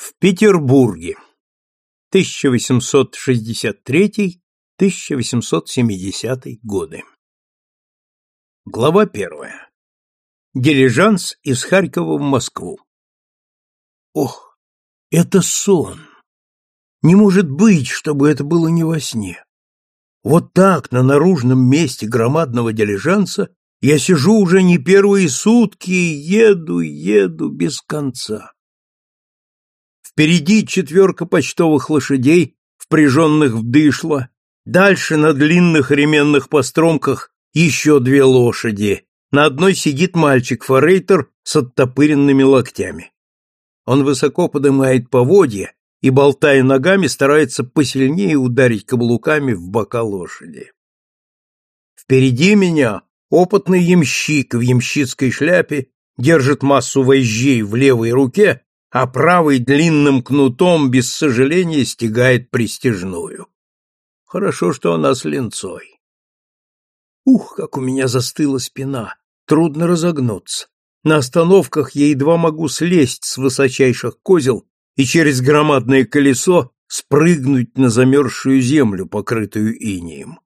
В Петербурге. 1863-1870 годы. Глава первая. Дилижанс из Харькова в Москву. Ох, это сон. Не может быть, чтобы это было не во сне. Вот так, на наружном месте громадного дилижанса, я сижу уже не первые сутки и еду, еду без конца. Впереди четверка почтовых лошадей, впряженных в дышло. Дальше на длинных ременных постромках еще две лошади. На одной сидит мальчик-форейтер с оттопыренными локтями. Он высоко поднимает поводья и, болтая ногами, старается посильнее ударить каблуками в бока лошади. Впереди меня опытный ямщик в ямщицкой шляпе держит массу вожжей в левой руке а правый длинным кнутом без сожаления стегает пристежную. Хорошо, что она с ленцой. Ух, как у меня застыла спина, трудно разогнуться. На остановках я едва могу слезть с высочайших козел и через громадное колесо спрыгнуть на замерзшую землю, покрытую инеем.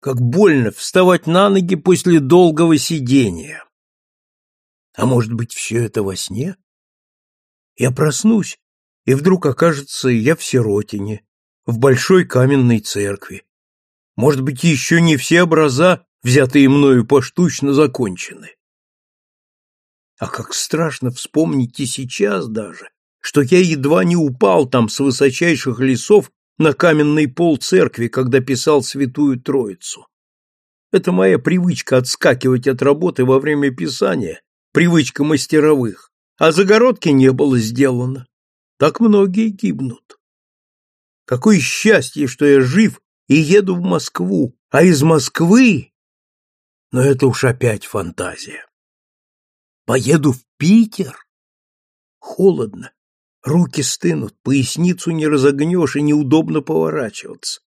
Как больно вставать на ноги после долгого сидения. А может быть, все это во сне? Я проснусь, и вдруг окажется я в Сиротине, в большой каменной церкви. Может быть, еще не все образа, взятые мною поштучно, закончены. А как страшно вспомнить и сейчас даже, что я едва не упал там с высочайших лесов на каменный пол церкви, когда писал Святую Троицу. Это моя привычка отскакивать от работы во время писания, привычка мастеровых а загородки не было сделано. Так многие гибнут. Какое счастье, что я жив и еду в Москву, а из Москвы... Но это уж опять фантазия. Поеду в Питер? Холодно. Руки стынут, поясницу не разогнешь и неудобно поворачиваться.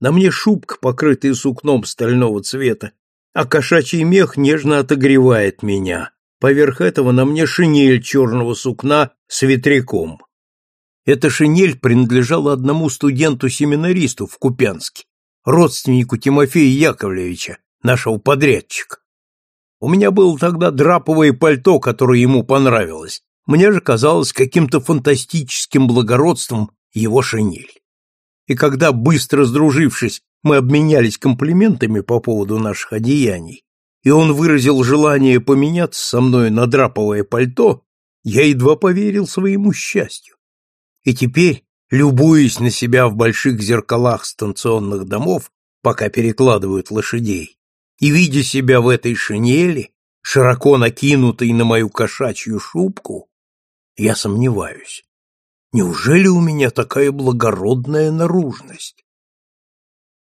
На мне шубка, покрытая сукном стального цвета, а кошачий мех нежно отогревает меня. Поверх этого на мне шинель черного сукна с ветряком. Эта шинель принадлежала одному студенту-семинаристу в Купянске, родственнику Тимофея Яковлевича, нашего подрядчика. У меня было тогда драповое пальто, которое ему понравилось. Мне же казалось каким-то фантастическим благородством его шинель. И когда, быстро сдружившись, мы обменялись комплиментами по поводу наших одеяний, и он выразил желание поменяться со мной на драповое пальто, я едва поверил своему счастью. И теперь, любуясь на себя в больших зеркалах станционных домов, пока перекладывают лошадей, и видя себя в этой шинели, широко накинутой на мою кошачью шубку, я сомневаюсь. Неужели у меня такая благородная наружность?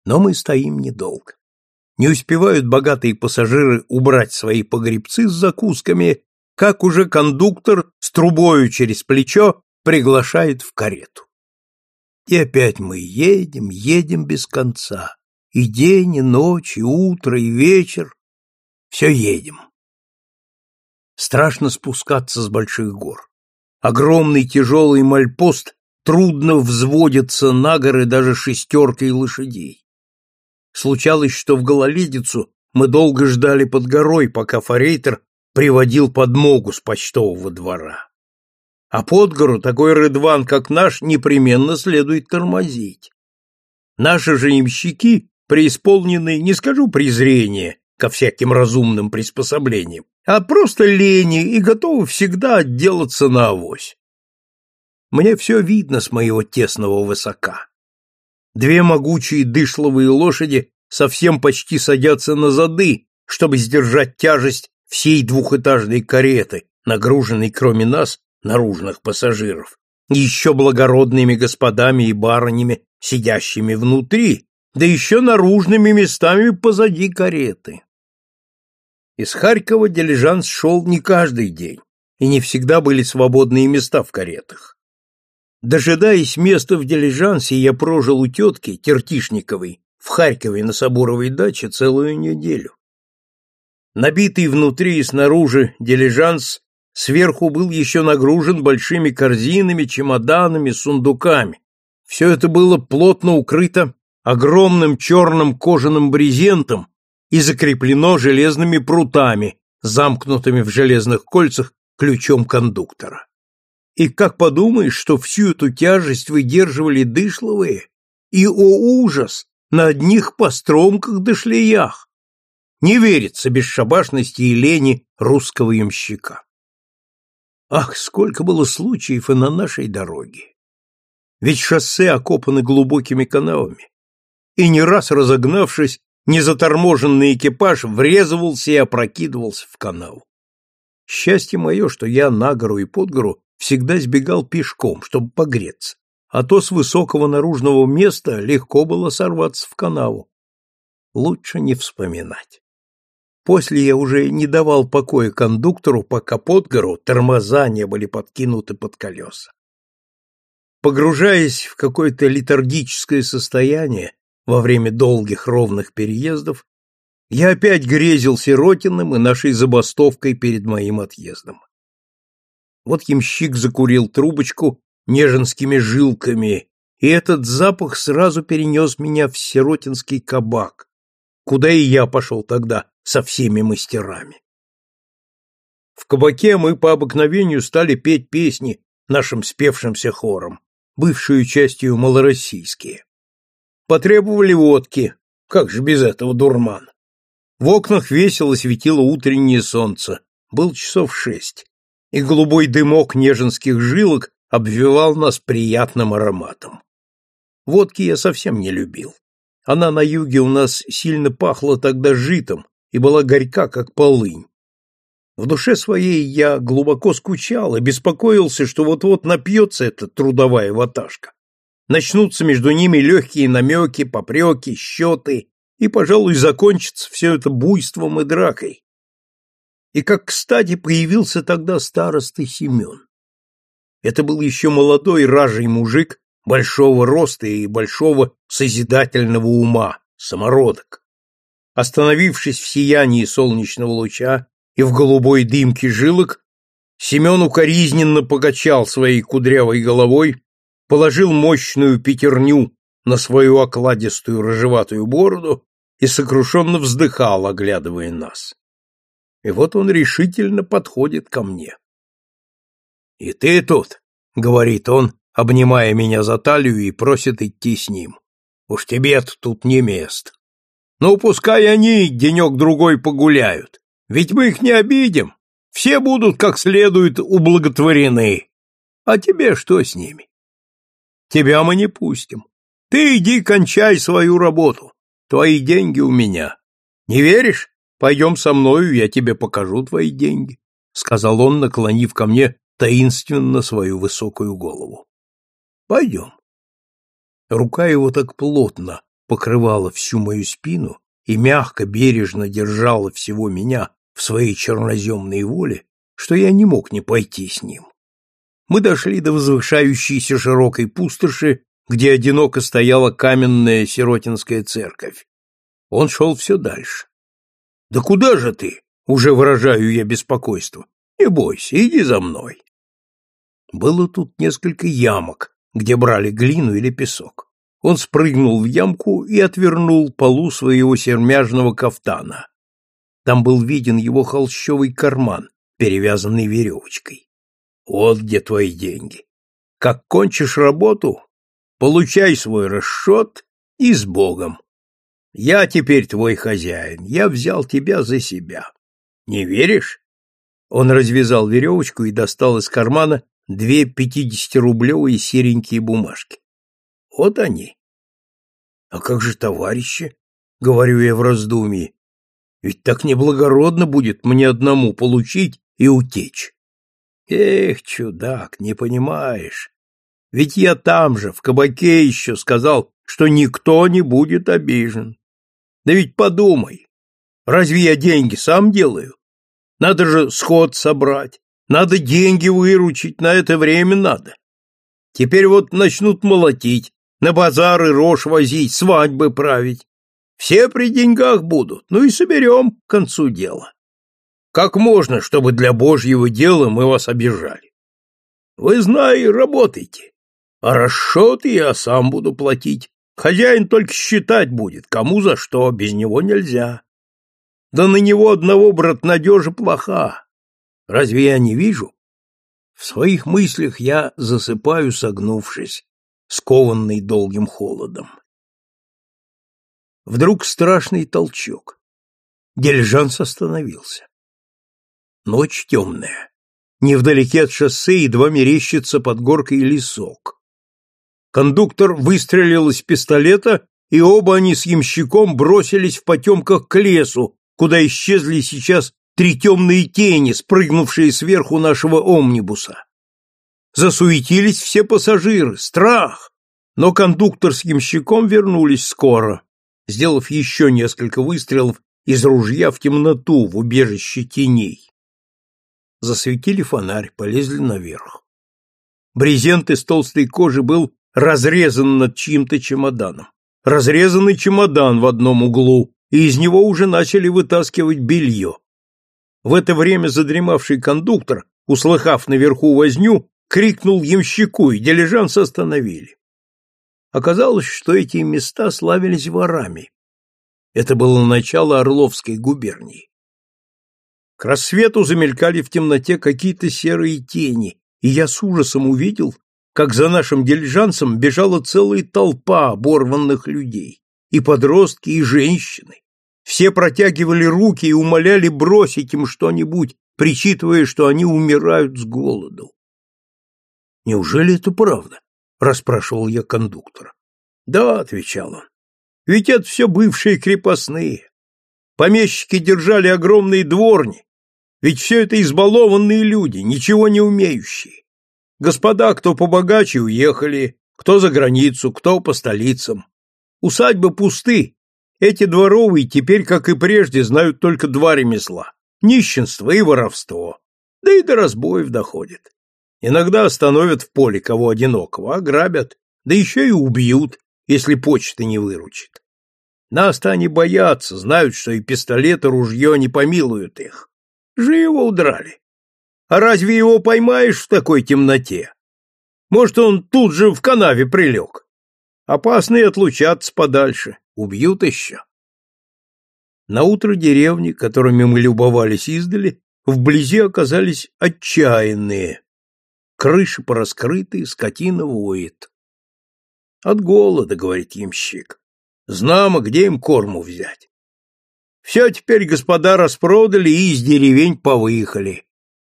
Но мы стоим недолго. Не успевают богатые пассажиры убрать свои погребцы с закусками, как уже кондуктор с трубою через плечо приглашает в карету. И опять мы едем, едем без конца. И день, и ночь, и утро, и вечер. Все едем. Страшно спускаться с больших гор. Огромный тяжелый мальпост трудно взводится на горы даже шестеркой лошадей. Случалось, что в гололедицу мы долго ждали под горой, пока форейтер приводил подмогу с почтового двора. А под гору такой рыдван, как наш, непременно следует тормозить. Наши же имщики преисполнены, не скажу презрения ко всяким разумным приспособлениям, а просто лени и готовы всегда отделаться на авось. Мне все видно с моего тесного высока. Две могучие дышловые лошади совсем почти садятся на зады, чтобы сдержать тяжесть всей двухэтажной кареты, нагруженной, кроме нас, наружных пассажиров, еще благородными господами и барынями, сидящими внутри, да еще наружными местами позади кареты. Из Харькова дилижанс шел не каждый день, и не всегда были свободные места в каретах. Дожидаясь места в дилижансе, я прожил у тетки Тертишниковой в Харькове на Соборовой даче целую неделю. Набитый внутри и снаружи дилижанс Сверху был еще нагружен большими корзинами, чемоданами, сундуками. Все это было плотно укрыто огромным черным кожаным брезентом и закреплено железными прутами, замкнутыми в железных кольцах ключом кондуктора. И как подумаешь, что всю эту тяжесть выдерживали дышловые, и, о ужас, на одних постромках да шлеях! Не верится бесшабашности и лени русского ямщика. Ах, сколько было случаев и на нашей дороге! Ведь шоссе окопаны глубокими канавами, и не раз разогнавшись, незаторможенный экипаж врезывался и опрокидывался в канаву. Счастье мое, что я на гору и под гору всегда сбегал пешком, чтобы погреться, а то с высокого наружного места легко было сорваться в канаву. Лучше не вспоминать. После я уже не давал покоя кондуктору, пока под гору тормоза не были подкинуты под колеса. Погружаясь в какое-то летаргическое состояние во время долгих ровных переездов, я опять грезил Сиротиным и нашей забастовкой перед моим отъездом. Вот ямщик закурил трубочку неженскими жилками, и этот запах сразу перенес меня в сиротинский кабак, куда и я пошел тогда со всеми мастерами. В кабаке мы по обыкновению стали петь песни нашим спевшимся хором, бывшую частью малороссийские. Потребовали водки, как же без этого дурман. В окнах весело светило утреннее солнце, был часов шесть, и голубой дымок неженских жилок обвивал нас приятным ароматом. Водки я совсем не любил. Она на юге у нас сильно пахла тогда житом и была горька, как полынь. В душе своей я глубоко скучал и беспокоился, что вот-вот напьется эта трудовая ваташка. Начнутся между ними легкие намеки, попреки, счеты, и, пожалуй, закончится все это буйством и дракой. И как кстати появился тогда староста Семен. Это был еще молодой ражий мужик, большого роста и большого созидательного ума, самородок. Остановившись в сиянии солнечного луча и в голубой дымке жилок, Семен укоризненно покачал своей кудрявой головой, положил мощную пятерню на свою окладистую рыжеватую бороду и сокрушенно вздыхал, оглядывая нас. И вот он решительно подходит ко мне. «И ты тут?» — говорит он, обнимая меня за талию и просит идти с ним. «Уж тебе-то тут не место. Ну, пускай они денек-другой погуляют, ведь мы их не обидим, все будут как следует ублаготворены. А тебе что с ними? Тебя мы не пустим. Ты иди кончай свою работу. Твои деньги у меня. Не веришь? Пойдем со мною, я тебе покажу твои деньги, — сказал он, наклонив ко мне таинственно свою высокую голову. Пойдем. Рука его так плотно покрывала всю мою спину и мягко, бережно держала всего меня в своей черноземной воле, что я не мог не пойти с ним. Мы дошли до возвышающейся широкой пустоши, где одиноко стояла каменная сиротинская церковь. Он шел все дальше. «Да куда же ты?» — уже выражаю я беспокойство. «Не бойся, иди за мной». Было тут несколько ямок, где брали глину или песок. Он спрыгнул в ямку и отвернул полу своего сермяжного кафтана. Там был виден его холщовый карман, перевязанный веревочкой. Вот где твои деньги. Как кончишь работу, получай свой расчет и с Богом. Я теперь твой хозяин, я взял тебя за себя. Не веришь? Он развязал веревочку и достал из кармана две пятидесятирублевые серенькие бумажки. Вот они. А как же товарищи? Говорю я в раздумье. Ведь так неблагородно будет мне одному получить и утечь. Эх, чудак, не понимаешь. Ведь я там же, в кабаке еще сказал, что никто не будет обижен. Да ведь подумай, разве я деньги сам делаю? Надо же сход собрать, надо деньги выручить, на это время надо. Теперь вот начнут молотить, на базары рожь возить, свадьбы править. Все при деньгах будут, ну и соберем к концу дела. Как можно, чтобы для Божьего дела мы вас обижали? Вы, знай, работайте. А расчеты я сам буду платить. Хозяин только считать будет, кому за что, без него нельзя. Да на него одного, брат, надежа плоха. Разве я не вижу? В своих мыслях я засыпаю, согнувшись, скованный долгим холодом. Вдруг страшный толчок. Дилижанс остановился. Ночь темная. Невдалеке от шоссе едва мерещится под горкой лесок. Кондуктор выстрелил из пистолета, и оба они с ямщиком бросились в потемках к лесу, куда исчезли сейчас три темные тени, спрыгнувшие сверху нашего омнибуса. Засуетились все пассажиры, страх, но кондуктор с ямщиком вернулись скоро, сделав еще несколько выстрелов из ружья в темноту в убежище теней. Засветили фонарь, полезли наверх. Брезент из толстой кожи был разрезан над чьим-то чемоданом. Разрезанный чемодан в одном углу, и из него уже начали вытаскивать белье. В это время задремавший кондуктор, услыхав наверху возню, крикнул ямщику, и дилижанс остановили. Оказалось, что эти места славились ворами. Это было начало Орловской губернии. К рассвету замелькали в темноте какие-то серые тени, и я с ужасом увидел, как за нашим дилижансом бежала целая толпа оборванных людей, и подростки, и женщины. Все протягивали руки и умоляли бросить им что-нибудь, причитывая, что они умирают с голоду. «Неужели это правда?» — расспрашивал я кондуктора. «Да», — отвечал он, — «ведь это все бывшие крепостные. Помещики держали огромные дворни, ведь все это избалованные люди, ничего не умеющие. Господа, кто побогаче, уехали, кто за границу, кто по столицам. Усадьбы пусты, эти дворовые теперь, как и прежде, знают только два ремесла – нищенство и воровство. Да и до разбоев доходит. Иногда остановят в поле кого одинокого, ограбят, да еще и убьют, если почта не выручит. Нас-то они боятся, знают, что и пистолет, и ружье не помилуют их. Живо удрали. А разве его поймаешь в такой темноте? Может, он тут же в канаве прилег? Опасные отлучаться подальше. Убьют еще. На утро деревни, которыми мы любовались издали, вблизи оказались отчаянные. Крыши пораскрыты, скотина воет. От голода, говорит ямщик. Знамо, где им корму взять. Все теперь господа распродали и из деревень повыехали.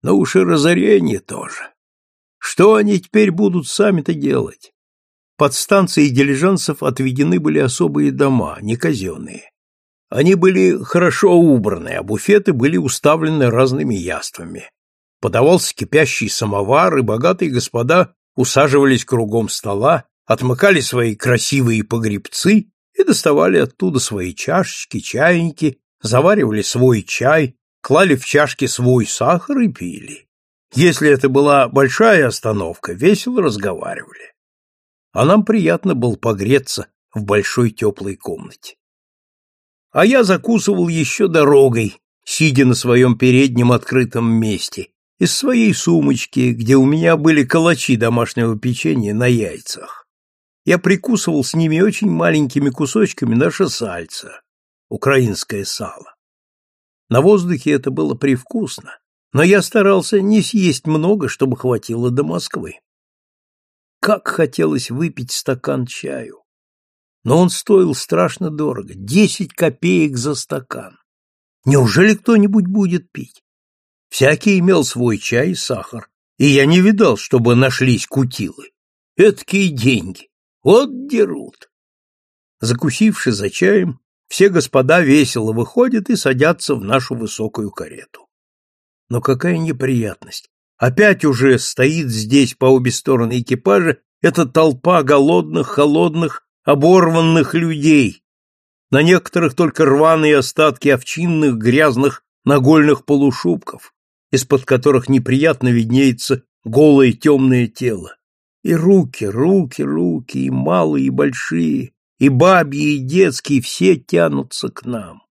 Но уж и разорение тоже. Что они теперь будут сами-то делать? Под станцией дилижансов отведены были особые дома, не казенные. Они были хорошо убраны, а буфеты были уставлены разными яствами. Подавался кипящий самовар, и богатые господа усаживались кругом стола, отмыкали свои красивые погребцы и доставали оттуда свои чашечки, чайники, заваривали свой чай, клали в чашки свой сахар и пили. Если это была большая остановка, весело разговаривали а нам приятно было погреться в большой теплой комнате. А я закусывал еще дорогой, сидя на своем переднем открытом месте, из своей сумочки, где у меня были калачи домашнего печенья на яйцах. Я прикусывал с ними очень маленькими кусочками наше сальце, украинское сало. На воздухе это было привкусно, но я старался не съесть много, чтобы хватило до Москвы. Как хотелось выпить стакан чаю. Но он стоил страшно дорого — десять копеек за стакан. Неужели кто-нибудь будет пить? Всякий имел свой чай и сахар, и я не видал, чтобы нашлись кутилы. Эткие деньги. Вот дерут. Закусивши за чаем, все господа весело выходят и садятся в нашу высокую карету. Но какая неприятность! Опять уже стоит здесь по обе стороны экипажа эта толпа голодных, холодных, оборванных людей. На некоторых только рваные остатки овчинных грязных нагольных полушубков, из-под которых неприятно виднеется голое темное тело. И руки, руки, руки, и малые, и большие, и бабьи, и детские, все тянутся к нам.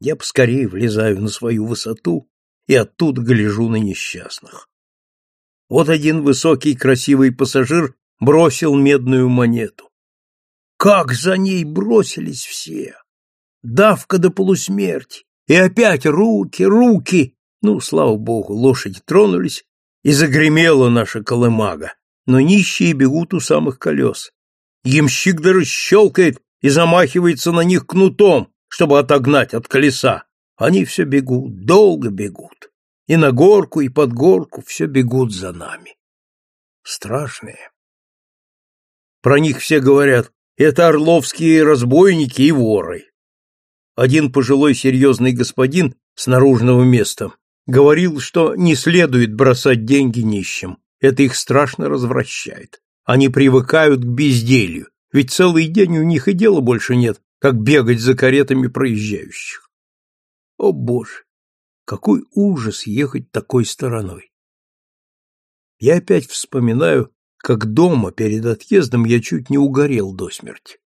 Я поскорее влезаю на свою высоту и оттуда гляжу на несчастных. Вот один высокий красивый пассажир бросил медную монету. Как за ней бросились все! Давка до полусмерти! И опять руки, руки! Ну, слава богу, лошади тронулись, и загремела наша колымага, но нищие бегут у самых колес. Ямщик даже щелкает и замахивается на них кнутом, чтобы отогнать от колеса. Они все бегут, долго бегут. И на горку, и под горку все бегут за нами. Страшные. Про них все говорят, это орловские разбойники и воры. Один пожилой серьезный господин с наружного места говорил, что не следует бросать деньги нищим, это их страшно развращает. Они привыкают к безделью, ведь целый день у них и дела больше нет, как бегать за каретами проезжающих. О, Боже! Какой ужас ехать такой стороной! Я опять вспоминаю, как дома перед отъездом я чуть не угорел до смерти.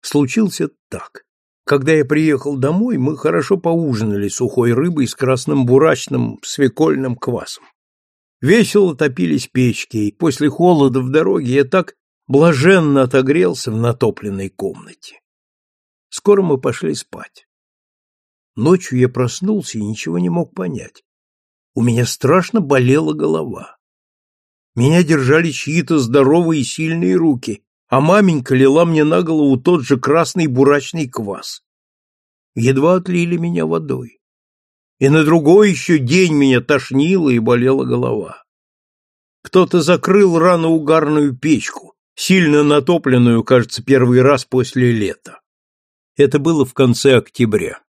Случился так. Когда я приехал домой, мы хорошо поужинали сухой рыбой с красным бурачным свекольным квасом. Весело топились печки, и после холода в дороге я так блаженно отогрелся в натопленной комнате. Скоро мы пошли спать. Ночью я проснулся и ничего не мог понять. У меня страшно болела голова. Меня держали чьи-то здоровые и сильные руки, а маменька лила мне на голову тот же красный бурачный квас. Едва отлили меня водой. И на другой еще день меня тошнило и болела голова. Кто-то закрыл рано угарную печку, сильно натопленную, кажется, первый раз после лета. Это было в конце октября.